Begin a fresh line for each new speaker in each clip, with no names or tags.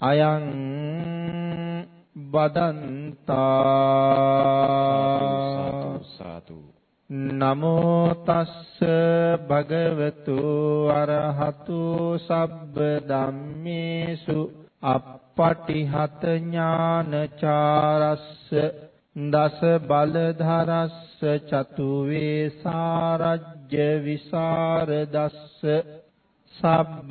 අයං බදන්තා
සාදු
නමෝ තස්ස භගවතු අරහතු සබ්බ ධම්මේසු අප්පටිහත ඥානචාරස්ස දස බලධරස්ස චතු වේසාරජ්‍ය විසරදස්ස සබ්බ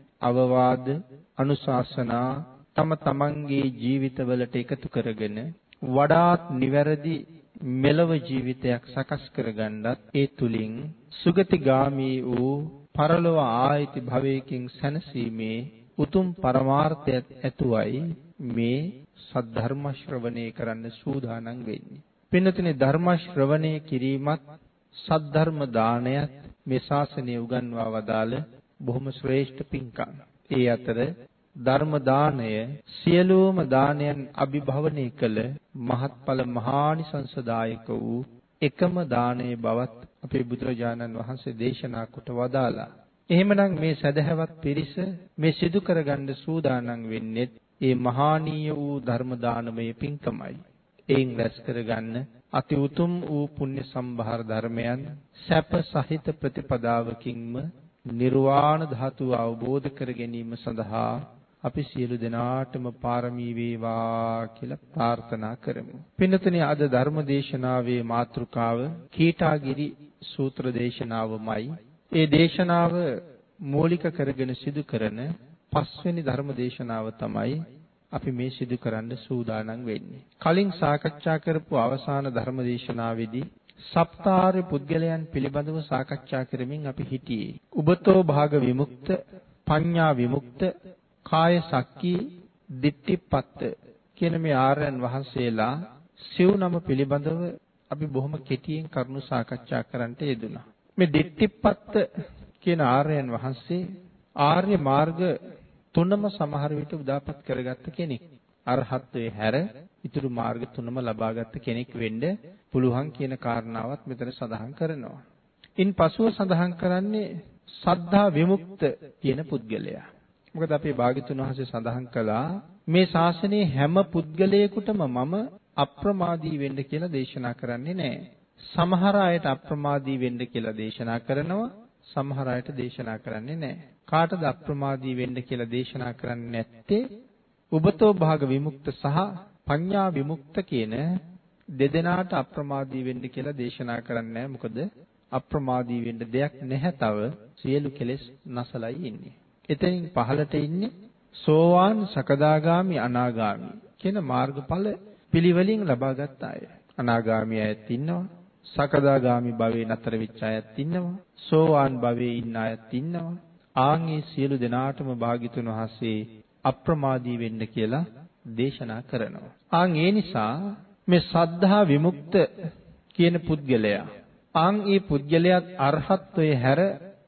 අවවාද අනුශාසනා තම තමන්ගේ ජීවිතවලට එකතු කරගෙන වඩාත් නිවැරදි මෙලව ජීවිතයක් සකස් කරගන්නත් ඒ තුලින් සුගතිගාමී වූ පරලොව ආයති භවයකින් සැනසීමේ උතුම් පරමාර්ථයත් ඇතුවයි මේ සද්ධර්ම ශ්‍රවණය කරන්න සූදානම් වෙන්නේ. පින්නතුනේ ධර්ම ශ්‍රවණය කිරීමත් සද්ධර්ම දානයත් මේ ශාසනය උගන්වා වදාළ බොහොම ශ්‍රේෂ්ඨ පින්කම්. ඒ අතර ධර්ම දාණය සියලුම දානයන් අභිභවනය කළ මහත්ඵල මහානිසංසදායක වූ එකම දානයේ බවත් අපේ බුදුරජාණන් වහන්සේ දේශනා කොට වදාලා. එහෙමනම් මේ සදහැවත් පිරිස මේ සිදු කරගන්න සූදානම් වෙන්නේ ඒ මහානීය වූ ධර්ම දානමය පින්කමයි. එයින් රැස් කරගන්න අති උතුම් වූ පුණ්‍ය සම්භාර ධර්මයන් සැප සහිත ප්‍රතිපදාවකින්ම නිර්වාණ ධාතුව අවබෝධ කර ගැනීම සඳහා අපි සියලු දෙනාටම පාරමී වේවා කියලා ප්‍රාර්ථනා කරමු. පින්නතනේ අද ධර්ම දේශනාවේ මාතෘකාව කීටාගිරි සූත්‍ර දේශනාවමයි. ඒ දේශනාව මූලික කරගෙන සිදු කරන පස්වෙනි ධර්ම දේශනාව තමයි අපි මේ සිදු කරන්න සූදානම් වෙන්නේ. කලින් සාකච්ඡා කරපු අවසාන ධර්ම දේශනාවේදී සප්තාර්ය පුද්ගලයන් පිළිබඳව සාකච්ඡා කරමින් අපි හිටියේ. උබතෝ භාග විමුක්ත, පඤ්ඤා විමුක්ත, කාය සක්කී, දිට්ඨිපත්ත කියන මේ ආර්යයන් වහන්සේලා සිව් නම පිළිබඳව අපි බොහොම කෙටියෙන් කරුණු සාකච්ඡා කරන්නට යෙදුණා. මේ දිට්ඨිපත්ත කියන ආර්යයන් වහන්සේ ආර්ය මාර්ග තුනම සමහර විට උදාපත් කරගත්ත කෙනෙක්. අරහත්ත්වයේ හැර ඉතුරු මාර්ග තුනම ලබාගත් කෙනෙක් වෙන්න පුළුවන් කියන කාරණාවත් මෙතන සඳහන් කරනවා. ඉන් පසුව සඳහන් කරන්නේ සද්ධා විමුක්ත කියන පුද්ගලයා. මොකද අපේ භාග්‍යතුන් වහන්සේ සඳහන් කළා මේ ශාසනයේ හැම පුද්ගලයෙකුටම මම අප්‍රමාදී වෙන්න කියලා දේශනා කරන්නේ නැහැ. සමහර අයට අප්‍රමාදී වෙන්න කියලා දේශනා කරනවා සමහර අයට දේශනා කරන්නේ නැහැ. කාටද අප්‍රමාදී වෙන්න කියලා දේශනා කරන්නේ නැත්තේ? උබතෝ භාග විමුක්ත සහ පඤ්ඤා විමුක්ත කියන දෙදෙනාට අප්‍රමාදී වෙන්න කියලා දේශනා කරන්නේ නැහැ. මොකද අප්‍රමාදී වෙන්න දෙයක් නැහැ තව සියලු කෙලෙස් නැසලයි ඉන්නේ. එතනින් පහළට ඉන්නේ සෝවාන් සකදාගාමි අනාගාමි කියන මාර්ගඵල පිළිවෙලින් ලබාගත් අය. අනාගාමි අයත් ඉන්නවා. සකදාගාමි භවයේ නතර වෙච්ච අයත් ඉන්නවා. සෝවාන් භවයේ ඉන්න අයත් ඉන්නවා. ආන්ගේ සියලු දෙනාටම භාග්‍යතුන් වහන්සේ අප්‍රමාදී වෙන්න කියලා දේශනා කරනවා. ආන් ඒ නිසා මේ සද්ධා විමුක්ත කියන පුද්ගලයා ආන් ඒ පුද්ගලයාත් අරහත්ත්වයේ හැර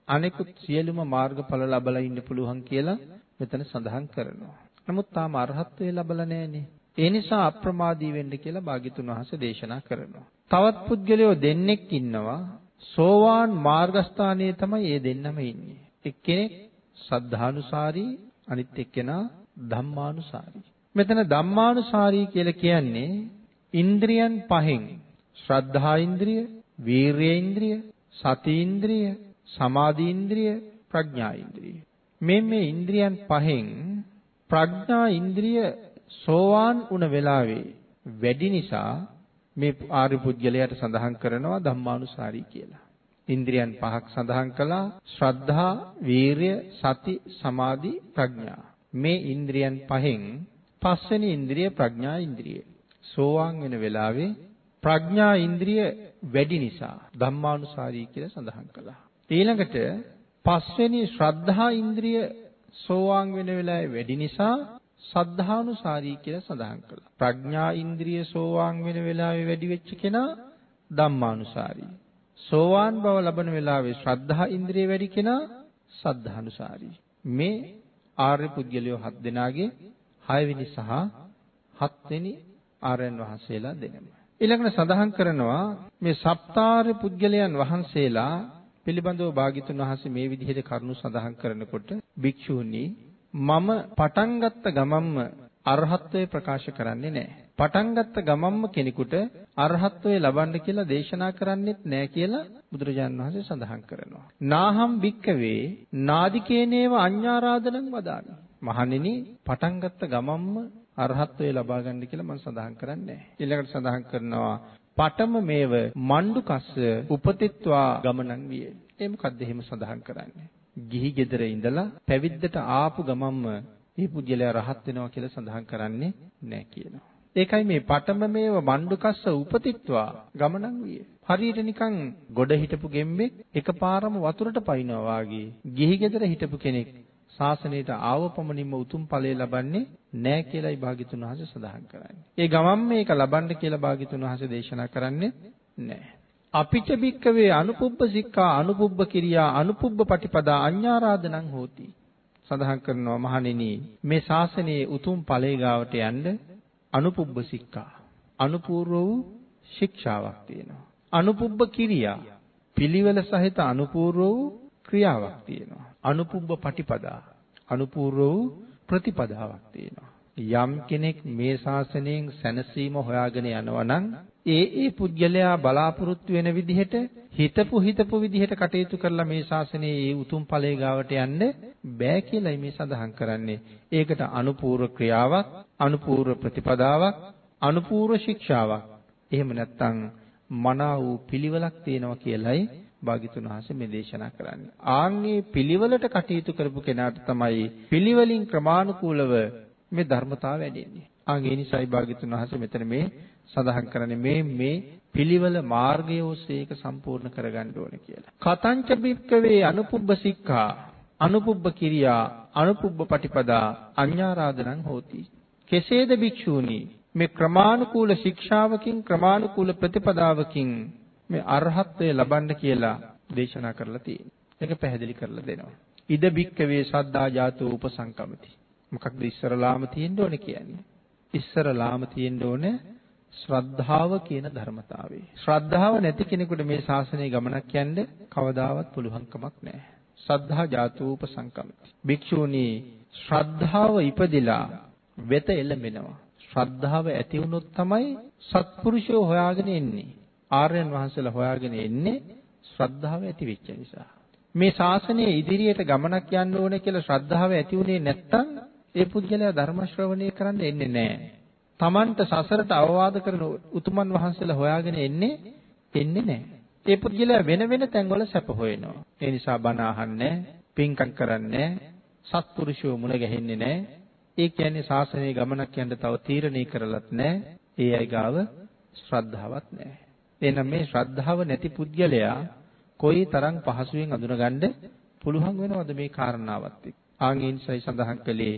අනෙකුත් සියලුම මාර්ගඵල ලබලා ඉන්න පුළුවන් කියලා මෙතන සඳහන් කරනවා. නමුත් තාම අරහත්ත්වයේ ලබලා නැහනේ. ඒ නිසා අප්‍රමාදී වෙන්න කියලා භාග්‍යතුන් වහන්සේ දේශනා කරනවා. තවත් පුද්ගලයෝ දෙන්නෙක් ඉන්නවා සෝවාන් මාර්ගස්ථානයේ තමයි මේ දෙන්නම ඉන්නේ. එක්කෙනෙක් සද්ධානුසාරී අනිත් එක්කෙනා ධම්මානුසාරී. මෙතන ධම්මානුසාරී කියලා කියන්නේ ඉන්ද්‍රියන් පහෙන් ශ්‍රද්ධා ඉන්ද්‍රිය, වීර්ය ඉන්ද්‍රිය, සති ඉන්ද්‍රිය, සමාධි ඉන්ද්‍රිය, ප්‍රඥා ඉන්ද්‍රිය. මේ මේ ඉන්ද්‍රියන් පහෙන් ප්‍රඥා ඉන්ද්‍රිය සෝවාන් වුණ වෙලාවේ වැඩි නිසා මේ ආර්ය පුද්ගලයාට සඳහන් කරනවා ධම්මානුසාරී කියලා. ඉන්ද්‍රියන් පහක් සඳහන් කළා ශ්‍රද්ධා, වීරය, සති, සමාධි, ප්‍රඥා. මේ ඉන්ද්‍රියන් පහෙන් පස්වෙනි ඉන්ද්‍රිය ප්‍රඥා ඉන්ද්‍රිය. සෝවාන් වෙන වෙලාවේ ප්‍රඥා ඉන්ද්‍රිය වැඩි නිසා ධම්මානුසාරී කියලා සඳහන් කළා. ඊළඟට පස්වෙනි ශ්‍රද්ධා ඉන්ද්‍රිය සෝවාන් වෙන වෙලාවේ වැඩි නිසා සද්ධානුසාරී කියලා සඳහන් කළා. ප්‍රඥා ඉන්ද්‍රිය සෝවාන් වෙන වෙලාවේ වැඩි වෙච්ච කෙනා ධම්මානුසාරී. සෝවාන් බව ලබන වෙලාවේ ශ්‍රද්ධා ඉන්ද්‍රිය වැඩි කෙනා සද්ධානුසාරී. මේ ආර්ය පුද්ගලයෝ හත් දෙනාගේ හයවෙනි සහ හත්වෙනි ආර්යයන් වහන්සේලා දෙනම. ඊළඟට සඳහන් කරනවා මේ සප්තාර්ය පුද්ගලයන් වහන්සේලා පිළිබඳව භාග්‍යතුන් වහන්සේ මේ විදිහට කරුණු සඳහන් කරනකොට භික්ෂූනි මම පටන් ගත්ත ගමම්ම අරහත්ත්වය ප්‍රකාශ කරන්නේ නැහැ. පටන් ගත්ත ගමම්ම කෙනෙකුට අරහත්ත්වය ලබන්න කියලා දේශනා කරන්නෙත් නැහැ කියලා බුදුරජාණන් වහන්සේ සඳහන් කරනවා. නාහම් භික්කවේ නාදිකේනේව අඤ්ඤාරාධනං වදාමි. මහණෙනි පටන් ගත්ත ගමම්ම අරහත්ත්වය ලබා ගන්න කියලා මම සඳහන් කරන්නේ නැහැ. ඊළඟට සඳහන් කරනවා පඨම මේව මණ්ඩු කස්ස උපතිත්වා ගමනන් විය. ඒ මොකද්ද එහෙම සඳහන් කරන්නේ? ගිහි ගෙදර ඉඳලා පැවිද්දට ආපු ගමන්ම මේ පුජ්‍යලයා රහත් වෙනවා කියලා සඳහන් කරන්නේ නැහැ කියනවා. ඒකයි මේ පඨම මේව මණ්ඩුකස්ස උපතිත්වා ගමනන් විය. හරියට නිකන් ගොඩ හිටපු ගෙම්බෙක් එකපාරම වතුරට පයින්නවා වාගේ ගිහි ගෙදර හිටපු කෙනෙක් ශාසනයට ආව පමණින්ම උතුම් ඵලය ලබන්නේ නැහැ කියලායි භාග්‍යතුන් වහන්සේ සඳහන් කරන්නේ. ඒ ගමන් මේක ලබන්න කියලා භාග්‍යතුන් වහන්සේ දේශනා කරන්නේ නැහැ. අපිට බික්කවේ අනුපුබ්බ සික්ඛා අනුපුබ්බ කිරියා අනුපුබ්බ පටිපදා අඤ්ඤාරාධනං හෝති සඳහන් කරනවා මහණෙනි මේ ශාසනයේ උතුම් ඵලයේ ගාවට යන්න අනුපුබ්බ සික්ඛා. අනුපූර්ව වූ ශික්ෂාවක් තියෙනවා. අනුපුබ්බ කිරියා පිළිවෙල සහිත අනුපූර්ව වූ ක්‍රියාවක් තියෙනවා. අනුපුබ්බ පටිපදා අනුපූර්ව වූ ප්‍රතිපදාවක් තියෙනවා. යම් කෙනෙක් මේ ශාසනයෙන් සැනසීම හොයාගෙන යනවා නම් ඒ ඒ පුද්ගලයා බලාපොරොත්තු වෙන විදිහට හිතපු හිතපු විදිහට කටයුතු කරලා මේ ශාසනයේ ඒ උතුම් ඵලයේ ගාවට යන්න බෑ කියලායි මේ සඳහන් කරන්නේ. ඒකට අනුපූර්ව ක්‍රියාවක්, අනුපූර්ව ප්‍රතිපදාවක්, අනුපූර්ව ශික්ෂාවක්. එහෙම නැත්නම් මනා වූ පිළිවෙලක් තියෙනවා කියලයි භාග්‍යතුන් වහන්සේ මේ දේශනා කරන්නේ. ආන්නේ පිළිවෙලට කටයුතු කරපු කෙනාට තමයි පිළිවෙලින් ක්‍රමානුකූලව මේ ධර්මතාව වැඩෙන්නේ. ආන් ඒ නිසායි භාග්‍යතුන් වහන්සේ මෙතන මේ සඳහන් කරන්නේ මේ මේ පිළිවෙල මාර්ගය ඔස්සේ ඒක සම්පූර්ණ කරගන්න ඕනේ කියලා. කතංච බික්කවේ අනුපුබ්බ සික්ඛා අනුපුබ්බ කිරියා අනුපුබ්බ පටිපදා අඤ්ඤාරාධනං හෝති. කෙසේද භික්ෂූනි මේ ක්‍රමානුකූල ශික්ෂාවකින් ක්‍රමානුකූල ප්‍රතිපදාවකින් මේ අරහත්ත්වය ලබන්න කියලා දේශනා කරලා තියෙනවා. ඒක පැහැදිලි කරලා දෙනවා. ඉද බික්කවේ සද්දා ජාතෝ උපසංකමති. මොකක්ද ඉස්සරලාම තියෙන්න ඕනේ කියන්නේ? ඉස්සරලාම තියෙන්න ඕනේ ශ්‍රද්ධාව කියන ධර්මතාවය. ශ්‍රද්ධාව නැති කෙනෙකුට මේ ශාසනය ගමනක් යන්න කවදාවත් පුළුවන් කමක් නැහැ. සද්ධා ජාතූප සංකම්පති. භික්ෂූනි ශ්‍රද්ධාව ඉපදිලා වෙත එළඹෙනවා. ශ්‍රද්ධාව ඇති වුණොත් තමයි සත්පුරුෂයෝ හොයාගෙන එන්නේ. ආර්යයන් වහන්සේලා හොයාගෙන එන්නේ ශ්‍රද්ධාව ඇති වෙච්ච නිසා. මේ ශාසනය ඉදිරියට ගමනක් යන්න ඕනේ කියලා ශ්‍රද්ධාව ඇති උනේ නැත්තම් ඒ පුද්ගලයා ධර්ම ශ්‍රවණය කරන්න එන්නේ නැහැ. Tamanට සසරට අවවාද කරන උතුමන් වහන්සේලා හොයාගෙන එන්නේ එන්නේ නැහැ. ඒ පුද්ගලයා වෙන වෙන තැන්වල සැප හොයනවා. ඒ නිසා බණ අහන්නේ, පින්කම් කරන්නේ, සත්පුරුෂයෝ මුණ ගැහෙන්නේ නැහැ. ඒ කියන්නේ ශාසනයේ ගමනක් යන්න තව තීරණය කරලත් නැහැ. ඒ අය ගාව ශ්‍රද්ධාවක් නැහැ. එහෙනම් මේ ශ්‍රද්ධාව නැති පුද්ගලයා කොයි තරම් පහසුවෙන් අඳුනගන්න පුළුවන් වෙනවද මේ කාරණාවත් එක්ක. ආන්ගින්සයි සඳහන් කළේ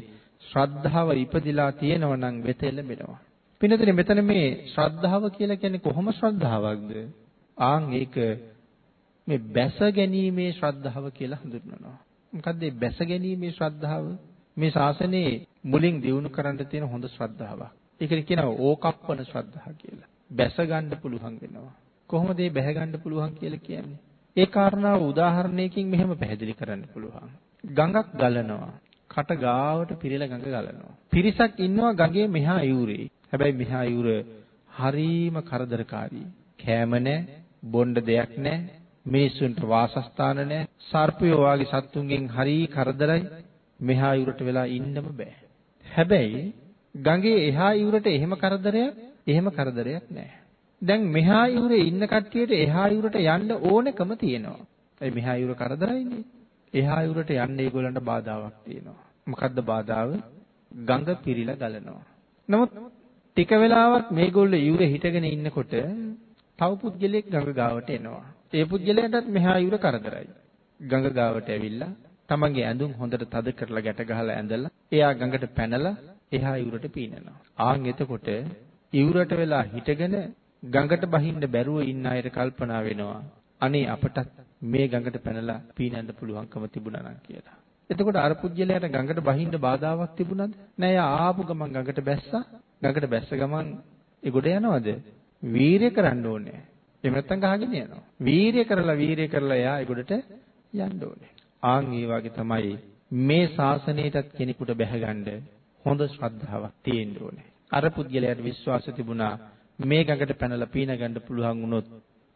ශ්‍රද්ධාව ඉපදිලා තියෙනවා නම් වෙත එළඹෙනවා. පින්නතනේ මෙතන මේ ශ්‍රද්ධාව කියලා කියන්නේ කොහොම ශ්‍රද්ධාවක්ද? ආන් ඒක මේ බැස ගැනීමේ ශ්‍රද්ධාව කියලා හඳුන්වනවා. මොකද්ද මේ බැස ගැනීමේ ශ්‍රද්ධාව? මේ ශාසනයේ මුලින් දිනු කරන්න තියෙන හොඳ ශ්‍රද්ධාවක්. ඒකට කියනවා ඕකප්පන ශ්‍රද්ධාව කියලා. බැස ගන්න පුළුවන් වෙනවා. කොහොමද මේ බැහැ ගන්න පුළුවන් කියලා කියන්නේ? ඒ කාරණාව උදාහරණයකින් මෙහෙම පැහැදිලි කරන්න පුළුවන්. ගඟක් ගලනවා. කට ගාවට පිරෙලා ගඟ ගලනවා. පිරිසක් ඉන්නවා ගඟේ මෙහා යූරේ. හැබැයි මෙහා යූර හරීම කරදරකාරී. කෑම නැහැ, බොණ්ඩ දෙයක් නැහැ, මිනිස්සුන්ට වාසස්ථාන නැහැ. සර්පයෝ වගේ සත්තුන්ගෙන් හරී කරදරයි. මෙහා යූරට වෙලා ඉන්නම බෑ. හැබැයි ගඟේ එහා යූරට එහෙම කරදරයක්, එහෙම කරදරයක් නැහැ. දැන් මෙහා යූරේ ඉන්න කට්ටියට එහා යූරට යන්න ඕනකම තියෙනවා. ඒ මෙහා යූර කරදරයිනේ. එහා යූරට යන්න ඒගොල්ලන්ට බාධාවක් තියෙනවා. මොකද්ද බාධාව? ගඟ පිරීලා ගලනවා. නමුත් ටික වෙලාවක් මේගොල්ලෝ යූරේ හිටගෙන ඉන්නකොට තව පුද්ගලයෙක් ගඟ ගාවට එනවා. ඒ පුද්ගලයාටත් මෙහා යූර කරදරයි. ගඟ ගාවට ඇවිල්ලා තමන්ගේ ඇඳුම් හොඳට තද කරලා ගැට ගහලා ඇඳලා එයා ගඟට පැනලා එහා යූරට පීනනවා. ආන් එතකොට යූරට වෙලා හිටගෙන ගඟට බහින්න බැරුව ඉන්න අයට කල්පනා වෙනවා. අනේ අපටත් මේ ගඟට පැනලා පීනන්න පුළුවන්කම තිබුණා නම් කියලා. එතකොට අර පුජ්‍යලයට ගඟට බහින්න බාධාවක් තිබුණාද? නෑ ආපු ගමන් ගඟට බැස්සා. ගඟට බැස්ස ගමන් ඒ ගොඩ යනවද? වීරිය කරන්න ඕනේ. එහෙම නැත්නම් ගහගෙන යනවා. වීරිය කරලා වීරිය කරලා එයා ඒ ගොඩට යන්න ඕනේ. ආන් ඒ වගේ තමයි මේ ශාසනයටත් කෙනෙකුට බැහැගන්න හොඳ ශ්‍රද්ධාවක් තියෙන්න ඕනේ. අර පුද්ගලයාට විශ්වාසය තිබුණා මේ ගඟට පැනලා පීන ගන්න පුළුවන් වුණොත්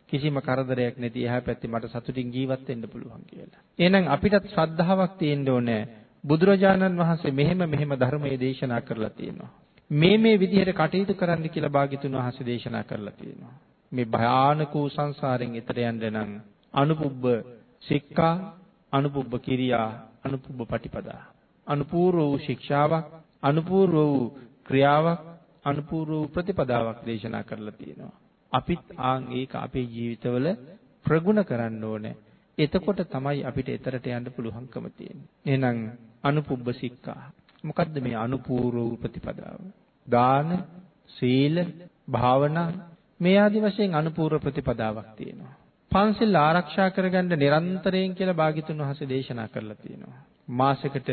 කිසිම කරදරයක් නැති එහා පැත්තේ මට සතුටින් ජීවත් වෙන්න පුළුවන් කියලා. එහෙනම් අපිටත් ශ්‍රද්ධාවක් තියෙන්න ඕනේ. බුදුරජාණන් වහන්සේ මෙහෙම මෙහෙම ධර්මයේ දේශනා කරලා තියෙනවා. මේ මේ විදිහට කටයුතු කරන්න කියලා භාග්‍යතුන් වහන්සේ දේශනා කරලා තියෙනවා. මේ භයානක වූ සංසාරයෙන් එතර යන්න නම් අනුපුබ්බ සික්ඛා, අනුපුබ්බ කිරියා, අනුපුබ්බ පටිපදා. අනුපූර්ව වූ ශික්ෂාවක්, අනුපූර්ව වූ ක්‍රියාවක්, අනුපූර්ව වූ ප්‍රතිපදාවක් දේශනා කරලා තියෙනවා. අපිත් ආන් ඒක අපේ ජීවිතවල ප්‍රගුණ කරන්න ඕනේ. එතකොට තමයි අපිට එතරට යන්න පුළුවන්කම තියෙන්නේ. එහෙනම් අනුපුබ්බ සික්ඛා. මොකද්ද මේ අනුපූර්ව ප්‍රතිපදාව? දාන, සීල, භාවනා මේ ආදි වශයෙන් අනුපූර්ව ප්‍රතිපදාවක් තියෙනවා. පන්සිල් ආරක්ෂා කරගන්න නිරන්තරයෙන් කියලා භාග්‍යතුන් වහන්සේ දේශනා කරලා තියෙනවා. මාසෙකට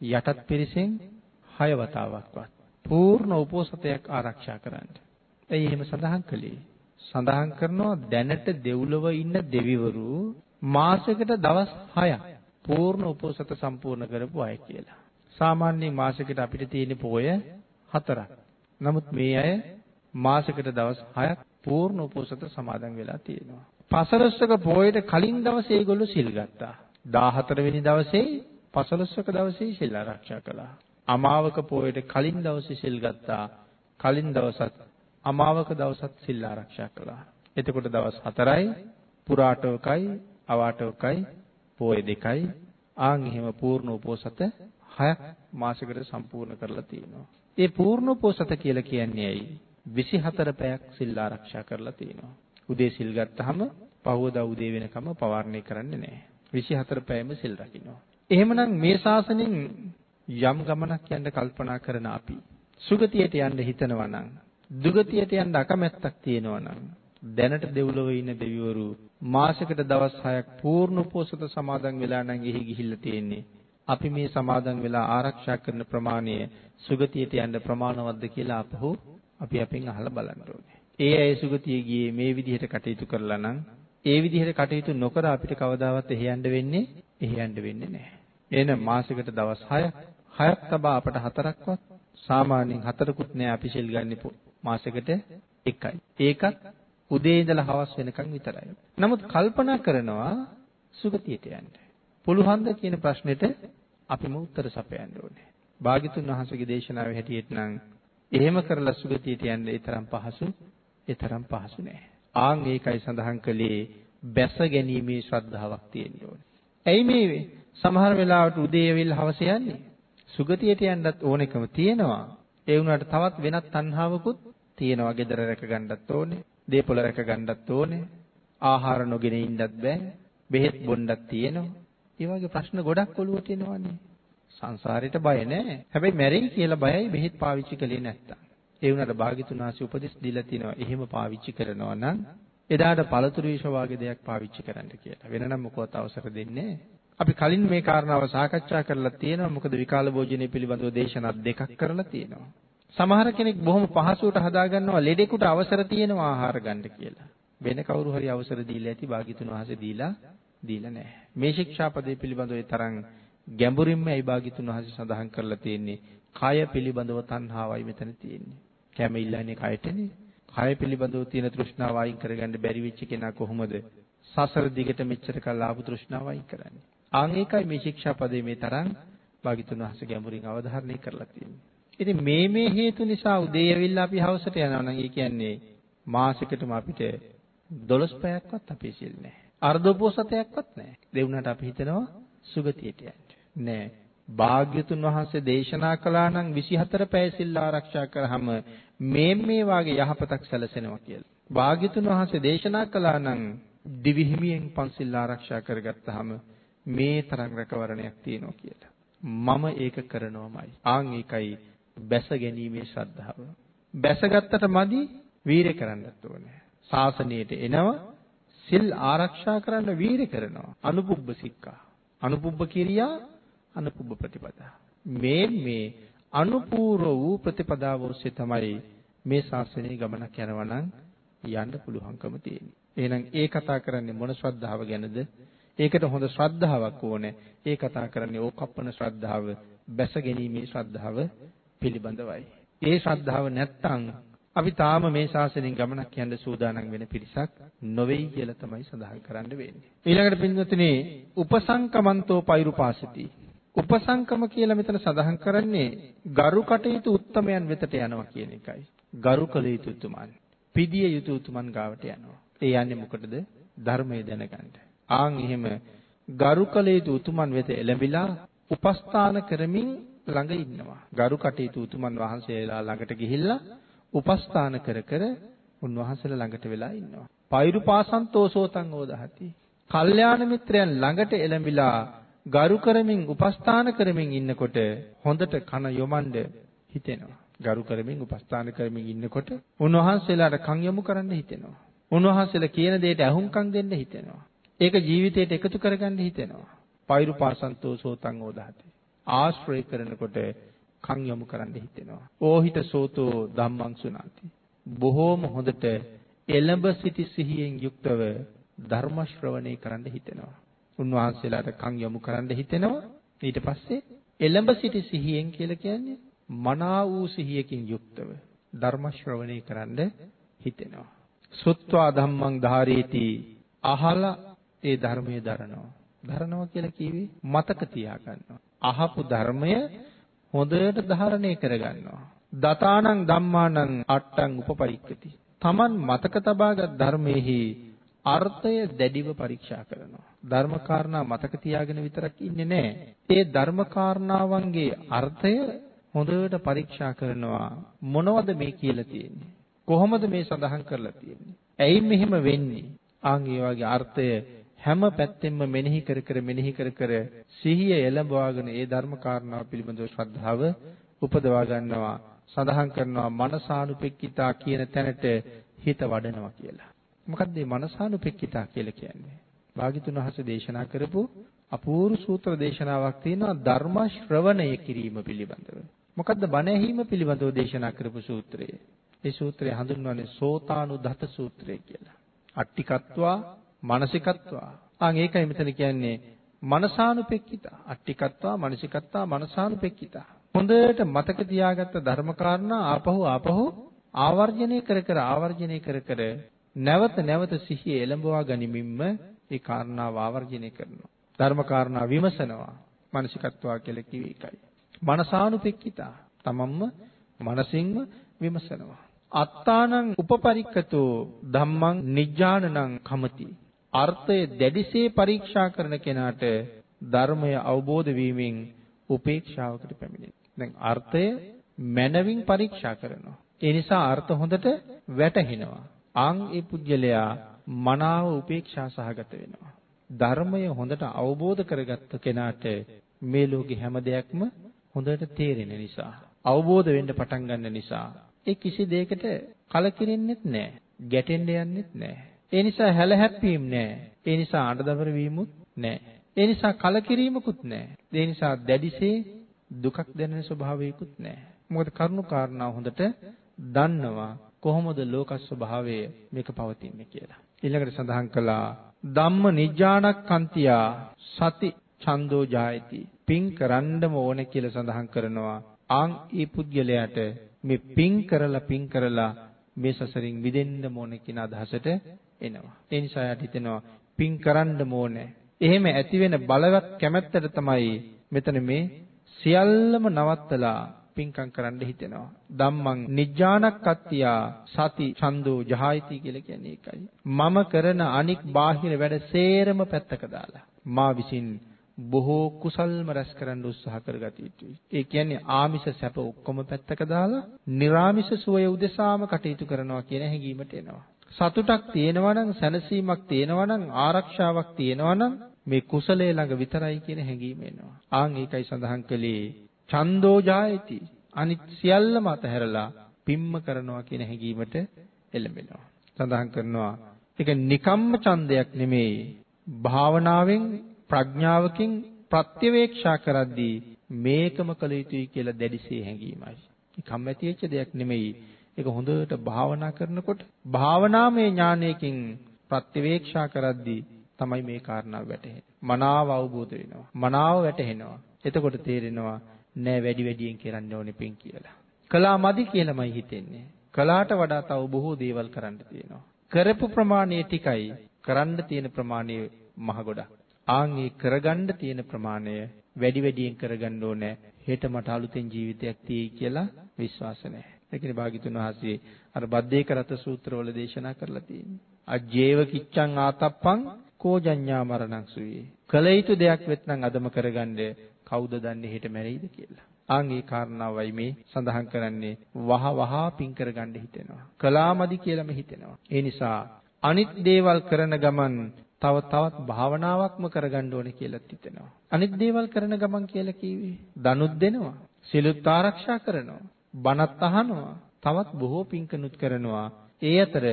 යටත් පිරිසෙන් 6 වතාවක්වත් පූර්ණ උපෝසතයක් ආරක්ෂා කරන්න. ඇයි එහෙම සඳහන් කළේ? සඳහන් කරනවා දැනට දෙව්ලොව ඉන්න දෙවිවරු මාසෙකට දවස් 6ක් පූර්ණ උපෝසත සම්පූර්ණ කරපු අය කියලා. සාමාන්‍යයෙන් මාසෙකට අපිට තියෙන පොය හතරක්. නමුත් මේ අය මාසෙකට දවස් 6ක් පූර්ණ උපෝසත සමාදන් වෙලා තියෙනවා. පසළොස්වක පොයට කලින් දවසේ ඒගොල්ලෝ සිල් ගත්තා. 14 වෙනි දවසේ පසළොස්වක දවසේ සිල් ආරක්ෂා කළා. අමාවක පොයට කලින් දවසේ සිල් ගත්තා. කලින් දවසත් අමාවක දවසත් සිල් ආරක්ෂා කළා. එතකොට දවස් 4යි පුරාටවකයි අවාටවකයි පොය දෙකයි ආන් එහෙම පූර්ණ උපෝසත 6ක් මාසෙකට සම්පූර්ණ කරලා තියෙනවා. ඒ පූර්ණ උපෝසත කියලා කියන්නේ ඇයි? 24 පැයක් සිල් ආරක්ෂා කරලා තියෙනවා. උදේ සිල් ගත්තාම පහවදා උදේ වෙනකම් පවාරණය කරන්නේ නැහැ. 24 පැයම සිල් රකින්නවා. එහෙමනම් මේ ශාසනයෙන් යම් ගමනක් යන්න කල්පනා කරන අපි සුගතියට යන්න හිතනවා නම් දුගතියට යන්න අකමැත්තක් තියෙනවා නම් දැනට දෙව්ලොවේ ඉන්න දෙවිවරු මාසෙකට දවස් 6ක් පූර්ණ උපෝසත සමාදන් වෙලා නම් එහි ගිහිල්ලා තියෙන්නේ. අපි මේ සමාදන් වෙලා ආරක්ෂා කරන ප්‍රමාණය සුගතියට යන්න ප්‍රමාණවත්ද කියලා අපහු අපි අපෙන් අහලා බලන්න ඕනේ. ඒ අය සුගතිය ගියේ මේ විදිහට කටයුතු කරලා නම් ඒ විදිහට කටයුතු නොකර අපිට කවදාවත් එහි යන්න වෙන්නේ එහි යන්න වෙන්නේ නැහැ. එහෙනම් මාසෙකට දවස් 6ක් 6ක් තබා අපට හතරක්වත් සාමාන්‍යයෙන් හතරකුත් නෑ අපි සෙල් ගන්න මාසෙකට එකයි. ඒකත් උදේ ඉඳලා හවස වෙනකන් විතරයි. නමුත් කල්පනා කරනවා සුගතියට යන්න. පුළුවන්ද කියන ප්‍රශ්නෙට අපිම උත්තර සපයන්න ඕනේ. භාග්‍යතුන් වහන්සේගේ දේශනාවේ හැටියට නම් එහෙම කරලා සුගතියට යන්න ඒ තරම් පහසු ඒ තරම් පහසු නෑ. ආන් ඒකයි සඳහන් කළේ බැස ගැනීමේ ශ්‍රද්ධාවක් තියෙන්න ඕනේ. ඇයි මේ සමහර වෙලාවට උදේ වෙලා හවස යන්නේ? සුගතියට යන්නත් ඕනෙකම තියෙනවා. ඒ වුණාට තවත් වෙනත් තණ්හාවකුත් තියෙනවා. gedara රැක ගන්නත් ඕනේ. දේපොළ රැක ගන්නත් ඕනේ. ආහාර නොගෙන ඉන්නත් බෑ. බෙහෙත් බොන්නත් තියෙනවා. ඒ වගේ ප්‍රශ්න ගොඩක් ඔළුවට එනවනේ. සංසාරේට බය නෑ. හැබැයි මැරෙයි කියලා බයයි බෙහෙත් පාවිච්චි කළේ නැත්තම්. ඒ වුණාට භාග්‍යතුන් වහන්සේ උපදෙස් දීලා තිනවා එහෙම පාවිච්චි කරනවා නම් එදාට පළතුරු විෂ වගේ දෙයක් පාවිච්චි කරන්න කියලා. වෙනනම් මොකවත් අවසර දෙන්නේ අපි කලින් මේ කාරණාව සාකච්ඡා කරලා තියෙනවා. මොකද විකාල භෝජනය පිළිබඳව දේශනා දෙකක් කරලා තියෙනවා. සමහර කෙනෙක් බොහොම පහසුවට හදාගන්නවා ලෙඩෙකුට අවසර තියෙනවා ආහාර ගන්න කියලා. වෙන කවුරු හරි අවසර දීලා ඇති භාග්‍යතුන් වහන්සේ දීලා දීලා නැහැ. මේ ශික්ෂාපදේ පිළිබඳව ඒ තරම් ගැඹුරින්ම ඒ භාග්‍යතුන් වහන්සේ සඳහන් කරලා තියෙන්නේ කය පිළිබඳව තණ්හාවයි මෙතන තියෙන්නේ. කැම ඉල්ලන්නේ කයටනේ. කය පිළිබඳව තියෙන තෘෂ්ණාව අයින් කරගන්න බැරි වෙච්ච කෙනා කොහොමද සසර දිගට මෙච්චර කල් ආපු තෘෂ්ණාව අයින් කරන්නේ? ආන් ඒකයි මේ ශික්ෂාපදේ මේ තරම් භාග්‍යතුන් වහන්සේ ගැඹුරින් අවධාරණය කරලා තියෙන්නේ. ඉතින් මේ මේ හේතු නිසා උදේ ඇවිල්ලා අපි හවසට යනවා නම් ඒ කියන්නේ මාසෙකටම අපිට 12 පැයක්වත් අපේ සිල් නැහැ. අර්ධ උපෝසතයක්වත් නැහැ. දෙවුනට අපි හිතනවා සුගතියට යන්න. නෑ. භාග්‍යතුන් වහන්සේ දේශනා කළා නම් 24 පැය සිල් ආරක්ෂා කරාම මේ මේ වාගේ යහපතක් සැලසෙනවා කියලා. භාග්‍යතුන් වහන්සේ දේශනා කළා නම් දිවි හිමියෙන් පන්සිල් ආරක්ෂා කරගත්තාම මේ තරම් රැකවරණයක් තියෙනවා කියලා. මම ඒක කරනවමයි. ආන් ඒකයි බැස ගැනීමේ ශ්‍රද්ධාව. බැසගත්තට මදි වීරය කරන්නත් ඕනේ. ශාසනයට එනවා සිල් ආරක්ෂා කරන්න වීරය කරනවා. අනුපුබ්බ සික්කා. අනුපුබ්බ කිරියා අනුපුබ්බ ප්‍රතිපදා. මේ මේ අනුපූර්ව වූ ප්‍රතිපදාව ඔස්සේ තමයි මේ ශාසනයේ ගමනක් යනවා නම් යන්න පුළුවන්කම තියෙන්නේ. එහෙනම් ඒ කතා කරන්නේ මොන ශ්‍රද්ධාව ගැනද? ඒකට හොඳ ශ්‍රද්ධාවක් ඕනේ. ඒ කතා කරන්නේ ඕකප්පන ශ්‍රද්ධාව, බැස ගැනීමේ ශ්‍රද්ධාව පිළිබඳවයි. ඒ ශ්‍රද්ධාව නැත්තම් අපි තාම මේ ශාසනයෙන් ගමනක් යන්න සූදානම් වෙන පිරිසක් නොවේයි කියලා තමයි සඳහන් කරන්න වෙන්නේ. ඊළඟට පින්වත්නි, උපසංකමන්තෝ පෛරුපාසති. උපසංකම කියලා මෙතන සඳහන් කරන්නේ ගරු කටයුතු උත්තමයන් වෙතට යනවා කියන එකයි. ගරු කළ යුතු උතුමන්. පිදිය යුතු උතුමන් ගාවට යනවා. ඒ යන්නේ මොකටද? ධර්මය දැනගන්න. ආන් එහෙම ගරු කළ යුතු උතුමන් වෙත එළඹිලා උපස්ථාන කරමින් ළඟ ඉන්නවා. ගරු කටයුතු උතුමන් වහන්සේලා ළඟට ගිහිල්ලා උපස්ථාන කර කර උන්වහන්සේලා ළඟට වෙලා ඉන්නවා. පෛරුපාසන්තෝ සෝතං ඕදහති. කල්යාණ මිත්‍රයන් ළඟට එළඹිලා ගරු කරමින් උපස්ථාන කරමින් ඉන්නකොට හොඳට කන යොමඬ හිතෙනවා. ගරු කරමින් උපස්ථාන කරමින් ඉන්නකොට උන්වහන්සේලාට කන් යොමු කරන්න හිතෙනවා. උන්වහන්සේලා කියන දෙයට අහුම්කම් දෙන්න හිතෙනවා. ඒක ජීවිතයට එකතු කරගන්න හිතෙනවා. පෛරුපාසන්තෝ සෝතං ඕදාති. ආශ්‍රය කරනකොට කන් යොමු කරන්න හිතෙනවා. ඕහිත සෝතෝ ධම්මං සුනාති. බොහෝම හොඳට එළඹ සිටි සිහියෙන් යුක්තව ධර්ම ශ්‍රවණය කරන්න හිතෙනවා. උන්වහන්සේලාට කන් යොමු කරන්න හිතෙනවා. ඊට පස්සේ එළඹ සිටි සිහියෙන් කියලා කියන්නේ මනා වූ සිහියකින් යුක්තව ධර්ම ශ්‍රවණය කරන්න හිතෙනවා. සුත්වා ධම්මං ධාරේති අහලා ඒ ධර්මයේ දරනවා. දරනවා කියලා කිව්වේ මතක තියාගන්නවා. අහපු ධර්මය හොඳට ධාරණය කරගන්නවා. දතානං ධම්මානං අට්ටං උපපරික්කති. Taman මතක තබාගත් ධර්මයේහි අර්ථය දැඩිව පරීක්ෂා කරනවා. ධර්ම කාරණා මතක තියාගෙන විතරක් ඉන්නේ නැහැ. ඒ ධර්ම කාරණාවන්ගේ අර්ථය හොඳට පරීක්ෂා කරනවා. මොනවද මේ කියලා තියෙන්නේ? කොහොමද මේ සඳහන් කරලා තියෙන්නේ? ඇයි මෙහෙම වෙන්නේ? ආන් ඒ වගේ අර්ථය හැම පැත්තෙම මෙනෙහි කර කර මෙනෙහි කර කර සිහිය එළඹවාගෙන ඒ ධර්ම කාරණාව පිළිබඳව ශ්‍රද්ධාව උපදවා ගන්නවා. සඳහන් කරනවා මනසානුපෙක්කිතා කියන තැනට හිත වඩනවා කියලා. මොකක්ද මේ මනසානුපෙක්කිතා කියලා කියන්නේ? භාග්‍යතුන් වහන්සේ දේශනා කරපු අපූර්ව සූත්‍ර දේශනාවක් තියෙනවා ධර්ම ශ්‍රවණය කිරීම පිළිබඳව. මොකද්ද බණ ඇහිීම පිළිබඳව දේශනා කරපු සූත්‍රය? ඒ සූත්‍රය හඳුන්වන්නේ සෝතානුදත සූත්‍රය කියලා. අට්ටිකත්වා මානසිකත්වා. ආන් ඒකයි මෙතන කියන්නේ මනසානුපෙක්කිතා. අට්ටිකත්වා මානසිකත්වා මනසානුපෙක්කිතා. හොඳට මතක තියාගත්ත ධර්මකාරණා ආපහු ආපහු ආවර්ජනය කර කර ආවර්ජනය කර කර නැවත නැවත සිහිය එළඹවා ගනිමින්ම ඒ කාරණාව ආවර්ජනය කරනවා. ධර්ම කාරණා විමසනවා. මානසිකත්වා කියලා කිව්වේ ඒකයි. මනසානුපෙක්කිතා. තමන්ම මනසින්ම විමසනවා. අත්තානං උපපරික්කතෝ ධම්මං නිජ්ජානනං කමති. අර්ථය දැඩිසේ පරීක්ෂා කරන කෙනාට ධර්මය අවබෝධ වීමෙන් උපේක්ෂාවකට පැමිණෙනවා. දැන් අර්ථය මනවින් පරීක්ෂා කරනවා. ඒ නිසා අර්ථ හොඳට වැටහෙනවා. ආන් ඒ පුජ්‍යලයා මනාව උපේක්ෂා සහගත වෙනවා. ධර්මය හොඳට අවබෝධ කරගත්ත කෙනාට මේ ලෝකේ හැම දෙයක්ම හොඳට තේරෙන නිසා අවබෝධ වෙන්න පටන් ගන්න නිසා ඒ කිසි දෙයකට කලකිරෙන්නෙත් නැහැ. ගැටෙන්න යන්නෙත් නැහැ. ඒ නිසා හැලහැප්පීම් නැහැ. ඒ නිසා අඬදබර වීමුත් නැහැ. ඒ නිසා කලකිරීමකුත් නැහැ. ඒ නිසා දැඩිසේ දුකක් දැනෙන ස්වභාවයකුත් නැහැ. මොකද කරුණු කාරණා හොඳට දන්නවා කොහොමද ලෝක ස්වභාවය මේක පවතින්නේ කියලා. ඊළඟට සඳහන් කළා ධම්ම නිජානක්ඛන්තියා සති ඡන්தோ ජායති. පින් කරන්නම ඕන කියලා සඳහන් කරනවා. ආන් ඒ පුද්ගලයාට මේ පින් කරලා පින් කරලා මේ සසරින් මිදෙන්න ඕන කියන අදහසට එනවා. ඒ නිසා යාට හිතෙනවා පින් කරන්න ඕනේ. එහෙම ඇති වෙන බලවත් කැමැත්තට තමයි මෙතන මේ සියල්ලම නවත්තලා පින්කම් කරන්න හිතෙනවා. ධම්මං නිජ්ජානක්කත්තියා සති ඡන්தோ ජහායිති කියලා කියන්නේ ඒකයි. මම කරන අනික් බාහිර වැඩ සේරම පැත්තක දාලා මා විසින් බොහෝ කුසල්ම රැස් කරන්න උත්සාහ කරගත යුතුයි. ඒ කියන්නේ ආමිෂ සැප ඔක්කොම පැත්තක දාලා නිර්ආමිෂ සුවය උදෙසාම කටයුතු කරනවා කියන හැඟීමට එනවා. සතුටක් තියෙනවා නම් සැනසීමක් තියෙනවා නම් ආරක්ෂාවක් තියෙනවා නම් මේ කුසලයේ ළඟ විතරයි කියන හැඟීම එනවා. ආන් ඒකයි සඳහන් කළේ චන්දෝ ජායති අනිත් සියල්ලම අතහැරලා පිම්ම කරනවා කියන හැඟීමට එළඹෙනවා. සඳහන් කරනවා ඒක නිකම්ම ඡන්දයක් නෙමෙයි භාවනාවෙන් ප්‍රඥාවකින් ප්‍රත්‍යවේක්ෂා කරද්දී මේකම කළ යුතුයි කියලා දැඩිසේ හැඟීමයි. ඒ කම්මැති වෙච්ච දෙයක් නෙමෙයි. ඒක හොඳට භාවනා කරනකොට භාවනාමය ඥානයකින් ප්‍රත්‍යවේක්ෂා කරද්දී තමයි මේ කාරණාව වැටහෙන්නේ. මනාව අවබෝධ වෙනවා. මනාව වැටහෙනවා. එතකොට තේරෙනවා නෑ වැඩි වැඩියෙන් කරන්න ඕනේ පින් කියලා. කළා මදි කියලාමයි හිතෙන්නේ. කළාට වඩා තව බොහෝ දේවල් කරන්න තියෙනවා. කරපු ප්‍රමාණය ටිකයි කරන්න තියෙන ප්‍රමාණය මහ ගොඩක්. ආන් ඒ කරගන්න තියෙන ප්‍රමාණය වැඩි වැඩියෙන් කරගන්න ඕනේ. හෙට මට අලුතෙන් ජීවිතයක් තියෙයි කියලා විශ්වාස නැහැ. ඒකනේ භාග්‍යතුන් වහන්සේ අර බද්දේක රත සූත්‍රවල දේශනා කරලා තියෙන්නේ. අජ්ජේව කිච්ඡං ආතප්පං කෝජඤ්ඤා මරණං සුවේ. කල යුතු දෙයක් වෙත්නම් අදම කරගන්න කවුද දන්නේ හෙට මැරෙයිද කියලා. ආන් ඒ කාරණාවයි මේ සඳහන් කරන්නේ වහ වහ පින් කරගන්න හිතෙනවා. කලාමදි කියලාම හිතෙනවා. ඒ නිසා අනිත් දේවල් කරන ගමන් තව තවත් භාවනාවක්ම කරගන්න ඕනේ කියලා හිතෙනවා. අනිත් දේවල් කරන ගමන් කියලා කිව්වේ දනුත් දෙනවා, සිලුත් ආරක්ෂා කරනවා, බණත් අහනවා, තවත් බොහෝ පින්කනුත් කරනවා. ඒ අතර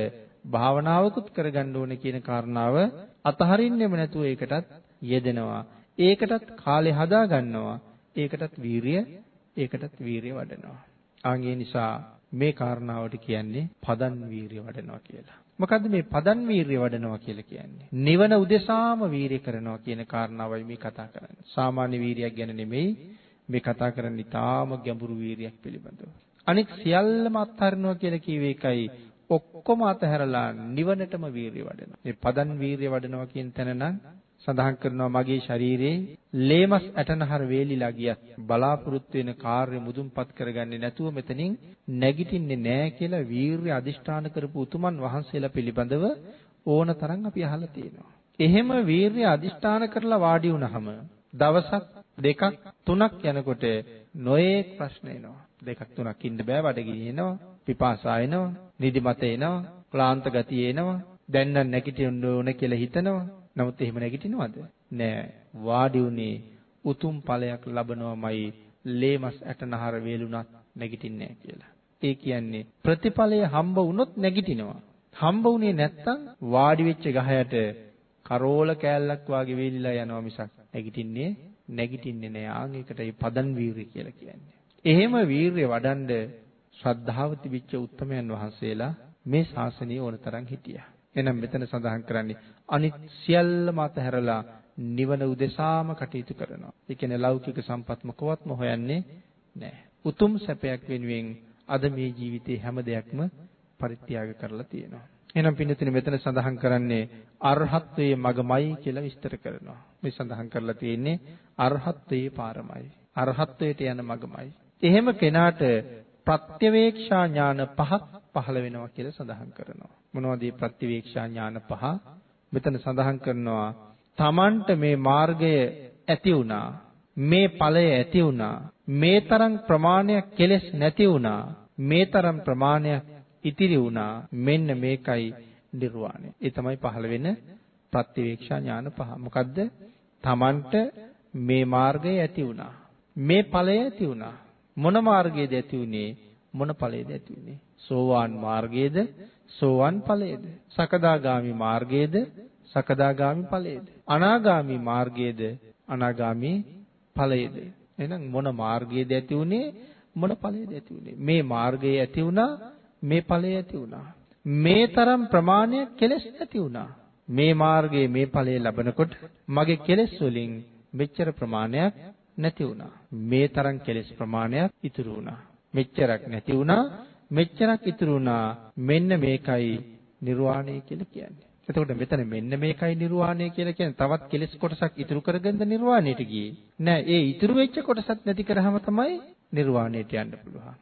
භාවනාවකුත් කරගන්න ඕනේ කියන කාරණාව අතහරින්නෙම නැතුව ඒකටත් යෙදෙනවා. ඒකටත් කාලේ හදා ගන්නවා. ඒකටත් වීරිය, ඒකටත් වීරිය වඩනවා. ආන් නිසා මේ කාරණාවට කියන්නේ පදන් වීරිය වඩනවා කියලා. මොකද්ද මේ පදන් වීරිය වඩනවා කියලා කියන්නේ? නිවන උදෙසාම වීරිය කරනවා කියන කාරණාවයි මේ කතා කරන්නේ. සාමාන්‍ය වීරියක් ගැන නෙමෙයි මේ කතා කරන්නේ ඊටාම ගැඹුරු වීරියක් පිළිබඳව. අනික සියල්ලම අත්හරිනවා කියලා කියවේ එකයි ඔක්කොම අතහැරලා නිවනටම වීරිය වඩනවා. මේ පදන් වීරිය වඩනවා කියන තැන නම් සඳහන් කරනවා මගේ ශරීරයේ ලේමස් ඇටනහර වේලිලා ගියත් බලාපොරොත්තු වෙන කාර්ය මුදුන්පත් කරගන්නේ නැතුව මෙතනින් නැගිටින්නේ නැහැ කියලා වීරිය අදිෂ්ඨාන කරපු උතුමන් වහන්සේලා පිළිබඳව ඕන තරම් අපි අහලා තියෙනවා. එහෙම වීරිය අදිෂ්ඨාන කරලා වාඩි වුණාම දවසක් දෙකක් තුනක් යනකොට නොයේක් ප්‍රශ්න එනවා. දෙකක් තුනක් ඉන්න බෑ බඩගිනි එනවා, පිපාසා එනවා, නිදිමත එනවා, ක්ලාන්ත ගතිය එනවා, දැන් නම් නැගිටින්න ඕන කියලා හිතනවා. නමුත් එහෙම නැගිටිනවද? නෑ. වාඩි උනේ උතුම් ඵලයක් ලබනවමයි ලේමස් ඇටනහර වේලුණත් නැගිටින්නේ නෑ කියලා. ඒ කියන්නේ ප්‍රතිඵලය හම්බ වුණොත් නැගිටිනවා. හම්බ වුණේ නැත්තම් වාඩි වෙච්ච ගහයට කරෝල කෑල්ලක් වාගේ වේලිලා යනවා මිසක් නැගිටින්නේ නැගිටින්නේ නෑ. ආන් ඒකටයි පදන් වීරිය කියලා කියන්නේ. එහෙම වීරිය වඩන්ඩ ශ්‍රද්ධාව තිබිච්ච උත්තමයන් වහන්සේලා මේ ශාසනයේ ඕනතරම් හිටියා. එහෙනම් මෙතන සඳහන් කරන්නේ අනිත් සියල්ලම අතහැරලා නිවන උදෙසාම කටයුතු කරනවා. ඒ කියන්නේ ලෞකික සම්පත් මොකවත්ම හොයන්නේ නැහැ. උතුම් සැපයක් වෙනුවෙන් අද මේ ජීවිතේ හැම දෙයක්ම පරිත්‍යාග කරලා තියෙනවා. එහෙනම් පින්නතුනි මෙතන සඳහන් කරන්නේ අරහත්ත්වයේ මගමයි කියලා විස්තර කරනවා. මේ සඳහන් කරලා තියෙන්නේ අරහත්ත්වයේ පාරමයි. අරහත්ත්වයට යන මගමයි. එහෙම කෙනාට ප්‍රත්‍යවේක්ෂා ඥාන පහක් පහළ වෙනවා කියලා සඳහන් කරනවා. මොනවද මේ ප්‍රත්‍යවේක්ෂා ඥාන පහ? මෙතන සඳහන් කරනවා තමන්ට මේ මාර්ගය ඇති වුණා. මේ ඵලය ඇති වුණා. මේ තරම් ප්‍රමාණයක් කෙලෙස් නැති වුණා. මේ තරම් ප්‍රමාණයක් ඉතිරි වුණා. මෙන්න මේකයි නිර්වාණය. ඒ තමයි පහළ වෙන ප්‍රත්‍යවේක්ෂා ඥාන පහ. මොකද්ද? තමන්ට මේ මාර්ගය ඇති වුණා. මේ ඵලය ඇති වුණා. මොන මාර්ගයේද ඇති වුනේ? මොන ඵලයේද ඇති වුනේ? සෝවාන් මාර්ගයේද? සෝවාන් ඵලයේද? සකදාගාමි මාර්ගයේද? සකදාගාමි ඵලයේද? අනාගාමි මාර්ගයේද? අනාගාමි ඵලයේද? එහෙනම් මොන මාර්ගයේද ඇති වුනේ? මොන ඵලයේද ඇති වුනේ? මේ මාර්ගයේ ඇති වුණා, මේ ඵලයේ ඇති වුණා. මේ තරම් ප්‍රමාණයක් කෙලස් ඇති වුණා. මේ මාර්ගයේ මේ ඵලයේ ලබනකොට මගේ කෙලස් වලින් මෙච්චර ප්‍රමාණයක් නැති වුණා. මේ තරම් කෙලස් ප්‍රමාණයක් ඉතුරු වුණා. මෙච්චරක් නැති වුණා. මෙච්චරක් ඉතුරු වුණා. මෙන්න මේකයි නිර්වාණය කියලා කියන්නේ. එතකොට මෙතන මෙන්න මේකයි නිර්වාණය කියලා කියන්නේ තවත් කෙලස් කොටසක් ඉතුරු කරගෙන නිර්වාණයට ගියේ. නෑ ඒ ඉතුරු වෙච්ච කොටසක් නැති කරාම තමයි නිර්වාණයට යන්න පුළුවන්.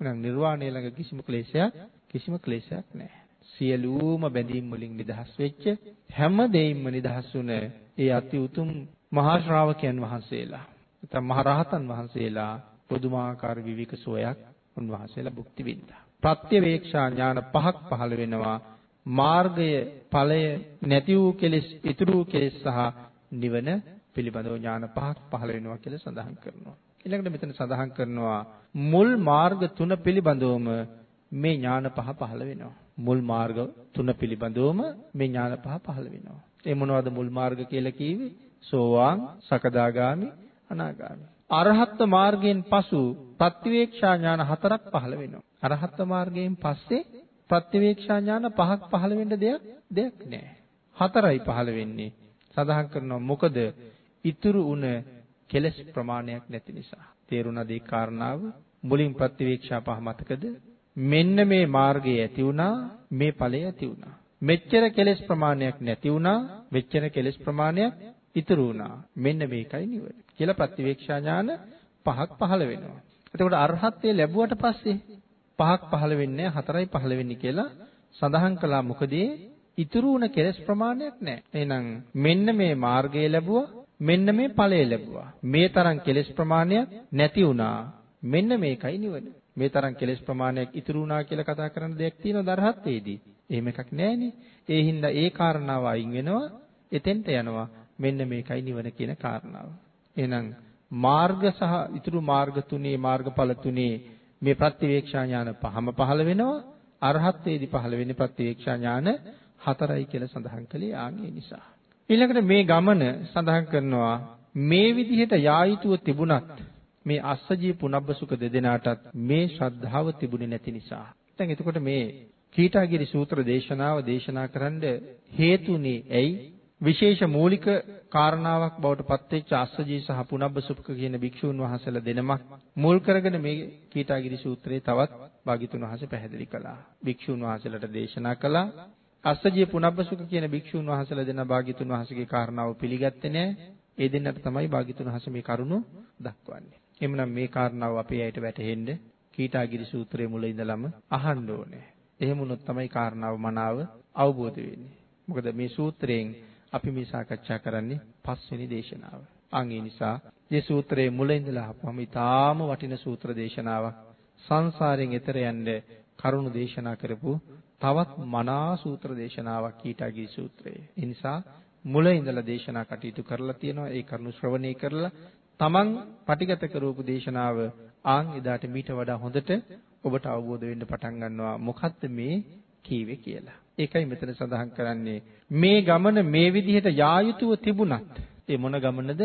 එහෙනම් නිර්වාණය ළඟ කිසිම ක්ලේශයක් කිසිම ක්ලේශයක් නෑ. සියලුම බැඳීම් වලින් නිදහස් වෙච්ච හැම දෙයින්ම නිදහස් වුණ ඒ අති උතුම් මහා ශ්‍රාවකයන් වහන්සේලා නැත්නම් මහ රහතන් වහන්සේලා පුදුමාකාර විවික සෝයක් උන්වහන්සේලා භුක්ති විඳා. ප්‍රත්‍යවේක්ෂා ඥාන පහක් පහළ වෙනවා. මාර්ගය ඵලය නැති වූ කෙලෙස් ඉතුරු වූ කෙලෙස් සහ නිවන පිළිබඳව ඥාන පහක් පහළ වෙනවා කියලා සඳහන් කරනවා. ඊළඟට මෙතන සඳහන් කරනවා මුල් මාර්ග තුන පිළිබඳවම මේ ඥාන පහ පහළ වෙනවා. මුල් මාර්ග තුන පිළිබඳවම මේ ඥාන පහ පහළ වෙනවා. ඒ මොනවද මුල් මාර්ග කියලා කිව්වේ? සෝවාන්, සකදාගාමි, අනාගාමි. අරහත් මාර්ගයෙන් පසු ප්‍රතිවේක්ෂා ඥාන හතරක් පහළ වෙනවා. අරහත් මාර්ගයෙන් පස්සේ ප්‍රතිවේක්ෂා ඥාන පහක් පහළ වෙන්න දෙයක් දෙයක් නැහැ. හතරයි පහළ වෙන්නේ. සඳහන් කරනවා මොකද ඉතුරු උන කෙලස් ප්‍රමාණයක් නැති නිසා. තේරුණාද ඒ කාරණාව? මුලින් ප්‍රතිවේක්ෂා පහ මතකද? මෙන්න මේ මාර්ගය ඇති වුණා, මේ ඵලය ඇති වුණා. මෙච්චර කෙලස් ප්‍රමාණයක් නැති වුණා, මෙච්චර කෙලස් ප්‍රමාණයක් ඉතුරු වුණා. මෙන්න මේකයි නිවන. කියලා ප්‍රතිවේක්ෂා ඥාන පහක් පහළ වෙනවා. එතකොට අරහත්ත්වයේ ලැබුවට පස්සේ පහක් පහළ වෙන්නේ හතරයි පහළ වෙන්නේ කියලා සඳහන් කළා. මොකද ඉතුරු වුණ කෙලස් ප්‍රමාණයක් නැහැ. එහෙනම් මෙන්න මේ මාර්ගය ලැබුවා. මෙන්න මේ ඵලය ලැබුවා. මේ තරම් කෙලස් ප්‍රමාණයක් නැති වුණා. මෙන්න මේකයි නිවන. මේ තරම් කෙලස් ප්‍රමාණයක් ඉතුරු වුණා කියලා කතා කරන දෙයක් තියෙනවද අරහත්ත්වයේදී? එහෙම එකක් නැහැනේ. ඒ හින්දා ඒ කාරණාව අයින් වෙනවා. එතෙන්ට යනවා. මෙන්න මේකයි නිවන කියන කාරණාව. එහෙනම් මාර්ග සහ ඊතුරු මාර්ග තුනේ මාර්ගඵල තුනේ මේ ප්‍රතිවේක්ෂා ඥාන පහම පහළ වෙනවා. අරහත්ත්වයේදී පහළ වෙන්නේ ප්‍රතිවේක්ෂා ඥාන හතරයි කියලා සඳහන් කළේ ආගේ නිසා. ඊළඟට මේ ගමන සඳහන් කරනවා මේ විදිහට යායුතුව තිබුණත් මේ අස්සජී පුනබ්බසුක දෙදෙනාටත් මේ ශ්‍රද්ධාව තිබුණේ නැති නිසා. දැන් එතකොට මේ කීටාගිරි සූත්‍ර දේශනාව දේශනා කරන්න හේතුනේ ඇයි? විශේෂ මූලික කාරණාවක් බවට පත්වෙච්ච අස්සජී සහ පුනබ්බසුපක කියන භික්ෂූන් වහන්සේලා දෙනමක් මුල් කරගෙන මේ කීටාගිරි සූත්‍රයේ තවත් භාග්‍යතුන් වහන්සේ පැහැදිලි කළා. භික්ෂූන් වහන්සේලාට දේශනා කළා. අස්සජී පුනබ්බසුක කියන භික්ෂූන් වහන්සේලා දෙන භාග්‍යතුන් වහන්සේගේ කාරණාව පිළිගත්තේ නැහැ. ඒ දෙන්නට තමයි භාග්‍යතුන් වහන්සේ මේ කරුණ දක්වන්නේ. එhmenan මේ කාරණාව අපේ ඇයිට වැටහෙන්න කීටාගිරි සූත්‍රයේ මුල ඉඳලම අහන්න ඕනේ. එහෙම වුණොත් තමයි කාරණාව මනාව අවබෝධ වෙන්නේ. මොකද මේ සූත්‍රයෙන් අපි මේ සාකච්ඡා කරන්නේ පස්වෙනි දේශනාව. අන් ඒ නිසා මේ සූත්‍රයේ මුල ඉඳලා අපම ඊටාම වටින සූත්‍ර දේශනාවක් සංසාරයෙන් එතර යන්න කරුණු දේශනා කරපු තවත් මනා සූත්‍ර දේශනාවක් ඊටාගී සූත්‍රය. ඒ නිසා මුල ඉඳලා දේශනා කටයුතු කරලා තියෙනවා. ඒ කරුණු ශ්‍රවණය කරලා තමන් පටිගත කරවපු දේශනාව ආන් එදාට මීට වඩා හොඳට ඔබට අවබෝධ වෙන්න පටන් ගන්නවා. මොකද්ද මේ කීවේ කියලා. ඒකයි මෙතන සඳහන් කරන්නේ. මේ ගමන මේ විදිහට යා යුතුව තිබුණත් ඒ මොන ගමනද?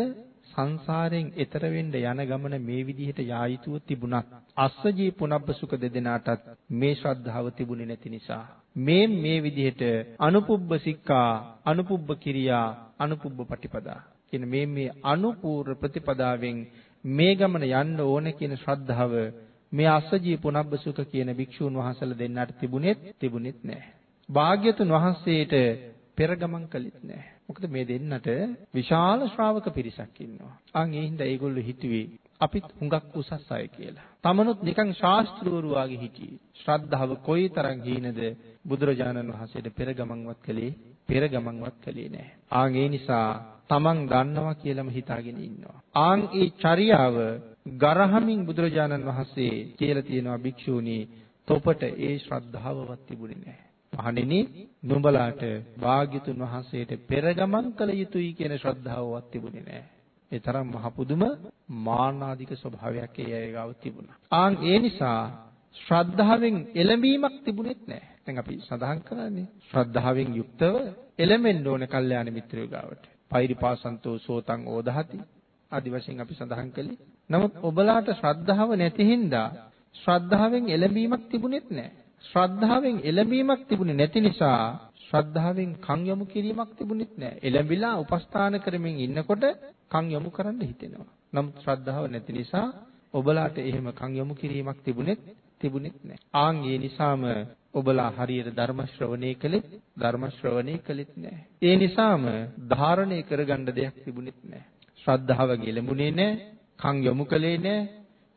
සංසාරයෙන් එතර වෙන්න යන ගමන මේ විදිහට යා යුතුව තිබුණත් අස්සජී පුනබ්බසුක දෙදෙනාටත් මේ ශ්‍රද්ධාව තිබුණේ නැති නිසා. මේ මේ විදිහට අනුපුබ්බ සික්ඛා අනුපුබ්බ කිරියා අනුපුබ්බ පටිපදා කියන මේ මේ අනුපූර්ව ප්‍රතිපදාවෙන් මේ ගමන යන්න ඕන කියන ශ්‍රද්ධාව මේ අස්සජී පුනබ්බසුක කියන භික්ෂූන් වහන්සේලා දෙන්නාට තිබුණෙත් තිබුණෙත් නැහැ. භාග්‍යතුන් වහන්සේට පෙර ගමන් කළෙත් නැහැ. මොකද මේ දෙන්නට විශාල ශ්‍රාවක පිරිසක් ඉන්නවා. අන් ඒ හින්දා ඒගොල්ලෝ හිතුවේ අපිත් හුඟක් උසස් අය කියලා. තමනුත් නිකන් ශාස්ත්‍රවරු වාගේ හිටියේ. ශ්‍රද්ධාව කොයිතරම් හීනද බුදුරජාණන් වහන්සේට පෙර ගමන්වත් කළේ පෙර ගමන්වත් කළේ නැහැ. ආන් ඒ නිසා තමන් දන්නවා කියලාම හිතාගෙන ඉන්නවා. ආන් ඒ චර්යාව ගරහමින් බුදුරජාණන් වහන්සේ කියලා තියෙනවා භික්ෂූනි තොපට ඒ ශ්‍රද්ධාවවත් තිබුණේ නැහැ. මහණෙනි නුඹලාට භාග්‍යතුන් වහන්සේට පෙරගමන් කළ යුතුයි කියන ශ්‍රද්ධාවවත් තිබුණේ නැහැ. ඒ තරම් මහ පුදුම මානාධික ස්වභාවයක් ඒ අය ගාව තිබුණා. ආන් ඒ නිසා ශ්‍රද්ධාවෙන් එළඹීමක් තිබුණෙත් නැහැ. දැන් අපි සඳහන් කරන්නේ ශ්‍රද්ධාවෙන් යුක්තව එළඹෙන්න ඕන කල්යාණ මිත්‍රයෝ ගාවට. පෛරිපාසන්තෝ සෝතං ඕදහති. ආදි වශයෙන් අපි සඳහන් කළේ. නමුත් ඔබලාට ශ්‍රද්ධාව නැති හින්දා ශ්‍රද්ධාවෙන් එළඹීමක් තිබුණෙත් නැහැ. ශ්‍රද්ධාවෙන් එළඹීමක් තිබුණේ නැති නිසා ශ්‍රද්ධාවෙන් කන් යොමු කිරීමක් තිබුණෙත් නැහැ. එළඹිලා උපස්ථාන කරමින් ඉන්නකොට කන් යොමු කරන්න හිතෙනවා. නමුත් ශ්‍රද්ධාව නැති නිසා ඔබලාට එහෙම කන් යොමු කිරීමක් තිබුණෙත් තිබුණෙත් නැහැ. ආන් ඒ නිසාම ඔබලා හරියට ධර්ම ශ්‍රවණය කළෙත් ධර්ම ශ්‍රවණය කළෙත් නැහැ. ඒ නිසාම ධාරණය කරගන්න දෙයක් තිබුණෙත් නැහැ. ශ්‍රද්ධාව ගෙලමුනේ නැහැ, කන් යොමු කළේ නැහැ.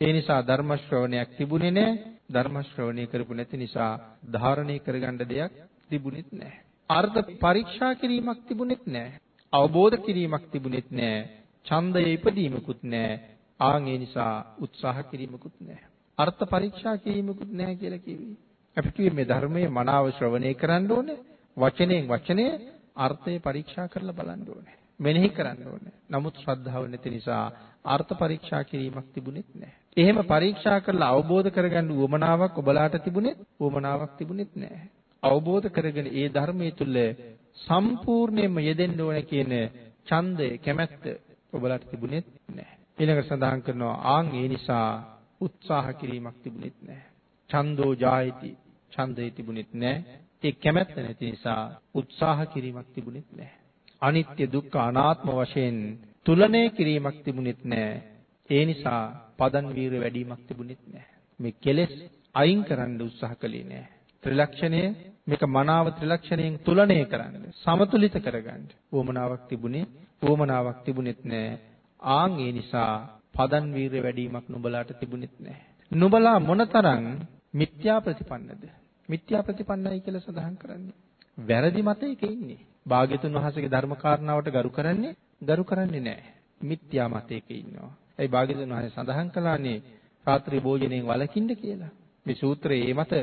ඒ නිසා ධර්ම ශ්‍රවණයක් තිබුණේ නැහැ. ධර්ම ශ්‍රවණය කරපු නැති නිසා ධාරණය කරගන්න දෙයක් තිබුණෙත් නැහැ. අර්ථ පරීක්ෂා කිරීමක් තිබුණෙත් නැහැ. අවබෝධ කිරීමක් තිබුණෙත් නැහැ. ඡන්දය ඉපදීමකුත් නැහැ. ආන් ඒ නිසා උත්සාහ කිරීමකුත් නැහැ. අර්ථ පරීක්ෂා කිරීමකුත් නැහැ කියලා කිව්වේ. අපි කිව්වේ මේ ධර්මයේ මනාව ශ්‍රවණය කරන්න ඕනේ. වචනයෙන් වචනය අර්ථය පරීක්ෂා කරලා බලන්න ඕනේ. මෙනෙහි කරන්න ඕනේ. නමුත් ශ්‍රද්ධාව නැති නිසා අර්ථ පරීක්ෂා කිරීමක් තිබුණෙත් නැහැ. එහෙම පරීක්ෂා කරලා අවබෝධ කරගන්න උවමනාවක් ඔබලාට තිබුණෙත් උවමනාවක් තිබුණෙත් නැහැ. අවබෝධ කරගෙන ඒ ධර්මයේ තුල සම්පූර්ණයෙන්ම යෙදෙන්න ඕන කියන ඡන්දය කැමැත්ත ඔබලාට තිබුණෙත් නැහැ. ඊළඟට සඳහන් කරනවා ආන් ඒ නිසා උත්සාහ කිරීමක් තිබුණෙත් නැහැ. ඡන්தோ ජායති ඡන්දේ තිබුණෙත් නැහැ. ඒ කැමැත්ත නැති නිසා උත්සාහ කිරීමක් තිබුණෙත් නැහැ. අනිත්‍ය දුක්ඛ අනාත්ම වශයෙන් තුලණය කිරීමක් තිබුණෙත් නැහැ. ඒ නිසා පදන් වීර වැඩිමක් තිබුණෙත් නැහැ. මේ කෙලෙස් අයින් කරන්න උත්සාහ කළේ නැහැ. ත්‍රිලක්ෂණය මේක මනාව ත්‍රිලක්ෂණයෙන් තුලණය කරන්න, සමතුලිත කරගන්න. උවමනාවක් තිබුණේ, උවමනාවක් තිබුණෙත් නැහැ. ආන් ඒ නිසා පදන් වීර වැඩිමක් නුඹලාට තිබුණෙත් නැහැ. නුඹලා මොනතරම් මිත්‍යා ප්‍රතිපන්නද? මිත්‍යා ප්‍රතිපන්නයි කියලා සඳහන් කරන්නේ. වැරදි මතයක ඉන්නේ. භාග්‍යතුන් වහන්සේගේ ධර්ම කාරණාවට ගරු කරන්නේ ගරු කරන්නේ නැහැ. මිත්‍යා මතයක ඉන්නවා. ඒ භාග්‍යතුන් වහන්සේ සඳහන් කළානේ රාත්‍රී භෝජනයෙන් වළකින්න කියලා. මේ සූත්‍රයේ ඒ මත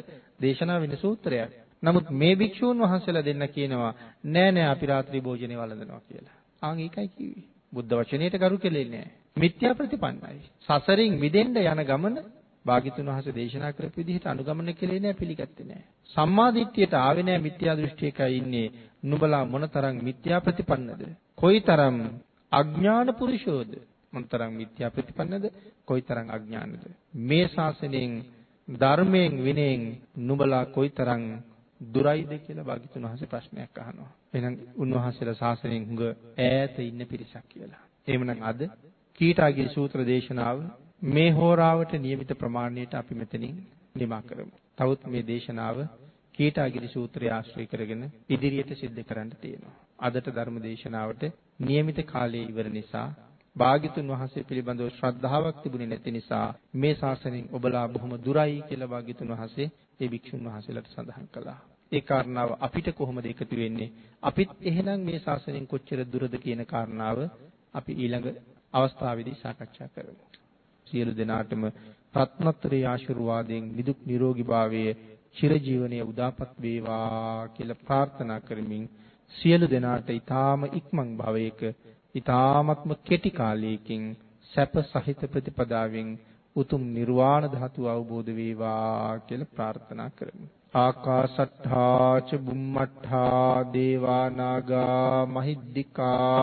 දේශනා වෙන සූත්‍රයක්. නමුත් මේ භික්ෂූන් වහන්සේලා දෙන්න කියනවා නෑ නෑ අපි රාත්‍රී භෝජනේ වළඳනවා කියලා. ආන් ඒකයි කිව්වේ. බුද්ධ වචනයට ගරු කෙලෙන්නේ නෑ. මිත්‍යා ප්‍රතිපන්නයි. සසරින් මිදෙන්න යන ගමන භාග්‍යතුන් වහන්සේ දේශනා කරපු විදිහට අනුගමන කෙලේ නෑ පිළිගත්තේ නෑ. සම්මා දිට්ඨියට ආවේ නෑ මිත්‍යා දෘෂ්ටියකයි ඉන්නේ. නුඹලා මොනතරම් මිත්‍යා ප්‍රතිපන්නද? කොයිතරම් අඥාන පුරුෂෝද? මොනතරම් මිත්‍යා ප්‍රතිපන්නද? කොයිතරම් අඥානද? මේ ශාසනයෙන් ධර්මයෙන් විනයෙන් නුඹලා කොයිතරම් දුරයිද කියලා භාග්‍යතුන් වහන්සේ ප්‍රශ්නයක් අහනවා. එහෙනම් උන්වහන්සේලා ශාසනයෙන් හුඟ ඈත ඉන්න පිරිසක් කියලා. එහෙමනම් අද කීටාගිරි සූත්‍ර දේශනාව මේ හෝරාවට નિયમિત ප්‍රමාණයට අපි මෙතනින් නිමා කරමු. තවත් මේ දේශනාව කීටාගිරි සූත්‍රය ආශ්‍රය කරගෙන ඉදිරියට සිද්ධ කරන්න තියෙනවා. අදට ධර්ම දේශනාවට નિયમિત කාලය ඉවර නිසා භාග්‍යතුන් වහන්සේ පිළිබඳව ශ්‍රද්ධාවක් තිබුණේ නැති නිසා මේ ශාසනයෙන් ඔබලා බොහොම දුරයි කියලා භාග්‍යතුන් වහන්සේ ඒ භික්ෂුන් වහන්සේලාට සඳහන් කළා. ඒ කාරණාව අපිට කොහොමද එකතු වෙන්නේ? අපිත් එහෙනම් මේ ශාසනයෙන් කොච්චර දුරද කියන කාරණාව අපි ඊළඟ අවස්ථාවේදී සාකච්ඡා කරමු. සියලු දෙනාටම රත්නත්‍රයේ ආශිර්වාදයෙන් නිදුක් නිරෝගීභාවය චිරජීවනයේ උදාපත් වේවා කියලා ප්‍රාර්ථනා කරමින් සියලු දෙනාට ඊ타ම ඉක්මන් භවයක ඊ타මත්ම කෙටි කාලයකින් සැප සහිත ප්‍රතිපදාවෙන් උතුම් නිර්වාණ ධාතුව අවබෝධ වේවා කියලා ප්‍රාර්ථනා කරමි. ආකාශට්ඨා ච බුම්මට්ඨා දේවා නාග මහිද්దికා